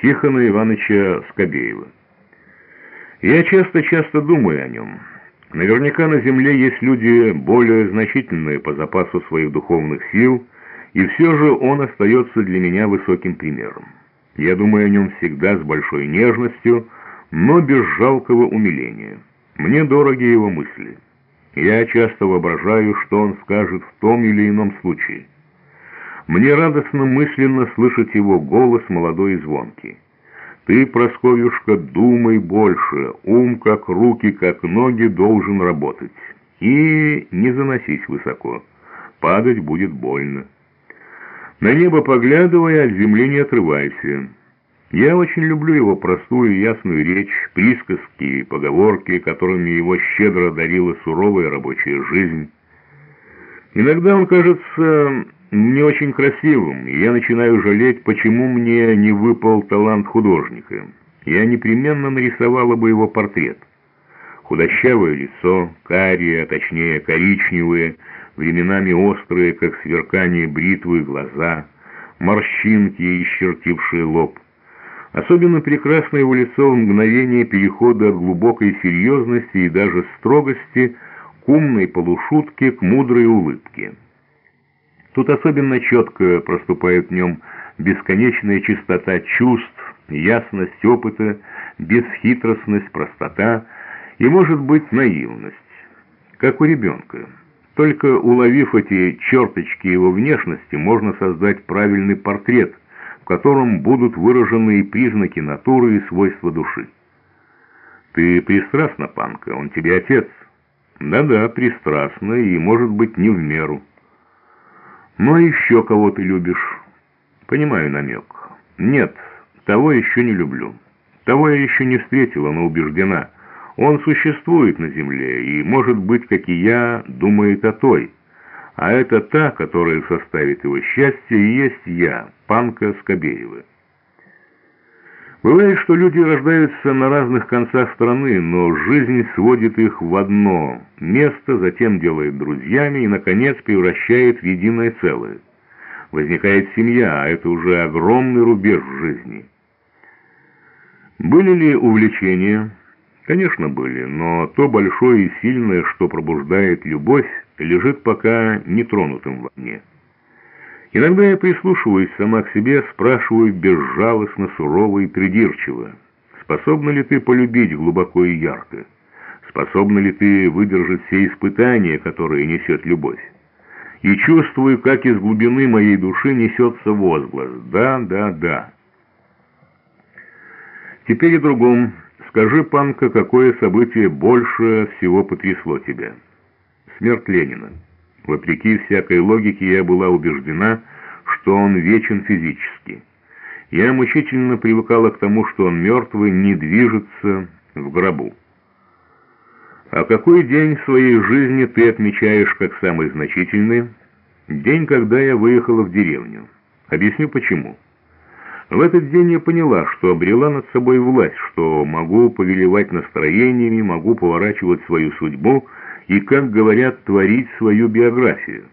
Тихона Ивановича Скобеева. Я часто-часто думаю о нем. Наверняка на земле есть люди более значительные по запасу своих духовных сил, и все же он остается для меня высоким примером. Я думаю о нем всегда с большой нежностью, но без жалкого умиления. Мне дороги его мысли. Я часто воображаю, что он скажет в том или ином случае. Мне радостно мысленно слышать его голос молодой и звонкий. Ты, Просковьюшка, думай больше, ум как руки, как ноги должен работать. И не заносись высоко, падать будет больно. На небо поглядывая, от земли не отрывайся. Я очень люблю его простую и ясную речь, присказки и поговорки, которыми его щедро дарила суровая рабочая жизнь. Иногда он кажется не очень красивым, и я начинаю жалеть, почему мне не выпал талант художника. Я непременно нарисовала бы его портрет. Худощавое лицо, карие, а точнее коричневые, временами острые, как сверкание бритвы, глаза, морщинки, исчертившие лоб. Особенно прекрасно его лицо в мгновение перехода от глубокой серьезности и даже строгости к умной полушутке, к мудрой улыбке. Тут особенно четко проступает в нем бесконечная чистота чувств, ясность опыта, бесхитростность, простота и, может быть, наивность, как у ребенка. Только уловив эти черточки его внешности, можно создать правильный портрет, в котором будут выражены и признаки натуры, и свойства души. Ты пристрастна, Панка, он тебе отец. Да-да, пристрастна и, может быть, не в меру. Ну а еще кого ты любишь? Понимаю намек. Нет, того еще не люблю. Того я еще не встретила, но убеждена. Он существует на земле и, может быть, как и я, думает о той. А это та, которая составит его счастье, и есть я, Панка Скобеева. Бывает, что люди рождаются на разных концах страны, но жизнь сводит их в одно место, затем делает друзьями и, наконец, превращает в единое целое. Возникает семья, а это уже огромный рубеж в жизни. Были ли увлечения? Конечно, были, но то большое и сильное, что пробуждает любовь, лежит пока нетронутым во мне. Иногда я прислушиваюсь сама к себе, спрашиваю безжалостно, сурово и придирчиво, способна ли ты полюбить глубоко и ярко? Способна ли ты выдержать все испытания, которые несет любовь? И чувствую, как из глубины моей души несется возглас «Да, да, да». Теперь о другом. Скажи, Панка, какое событие больше всего потрясло тебя? Смерть Ленина. Вопреки всякой логике я была убеждена, что он вечен физически. Я мучительно привыкала к тому, что он мертвый, не движется в гробу. А какой день в своей жизни ты отмечаешь как самый значительный? День, когда я выехала в деревню. Объясню почему. В этот день я поняла, что обрела над собой власть, что могу повелевать настроениями, могу поворачивать свою судьбу и, как говорят, творить свою биографию.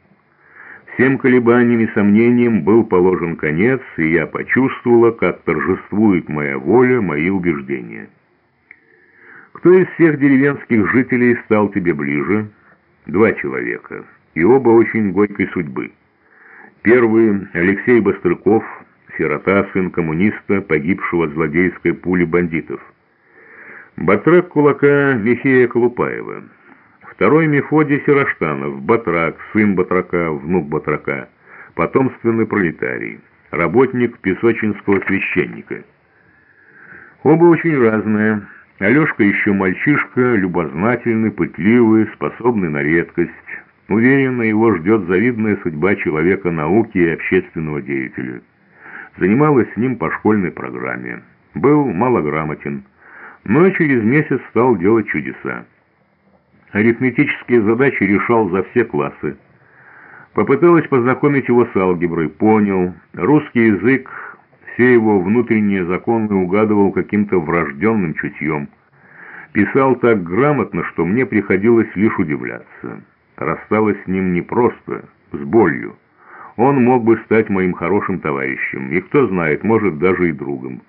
Всем колебаниям и сомнениям был положен конец, и я почувствовала, как торжествует моя воля, мои убеждения. Кто из всех деревенских жителей стал тебе ближе? Два человека, и оба очень горькой судьбы. Первый — Алексей Бастрыков, сирота, сын коммуниста, погибшего от злодейской пули бандитов. Батрак кулака Михея Колупаева. Второй Мефодий Сироштанов, Батрак, сын Батрака, внук Батрака, потомственный пролетарий, работник песочинского священника. Оба очень разные. Алешка еще мальчишка, любознательный, пытливый, способный на редкость. Уверенно его ждет завидная судьба человека науки и общественного деятеля. Занималась с ним по школьной программе. Был малограмотен, но через месяц стал делать чудеса. Арифметические задачи решал за все классы. Попыталась познакомить его с алгеброй, понял. Русский язык, все его внутренние законы угадывал каким-то врожденным чутьем. Писал так грамотно, что мне приходилось лишь удивляться. Рассталась с ним непросто, с болью. Он мог бы стать моим хорошим товарищем, и кто знает, может, даже и другом.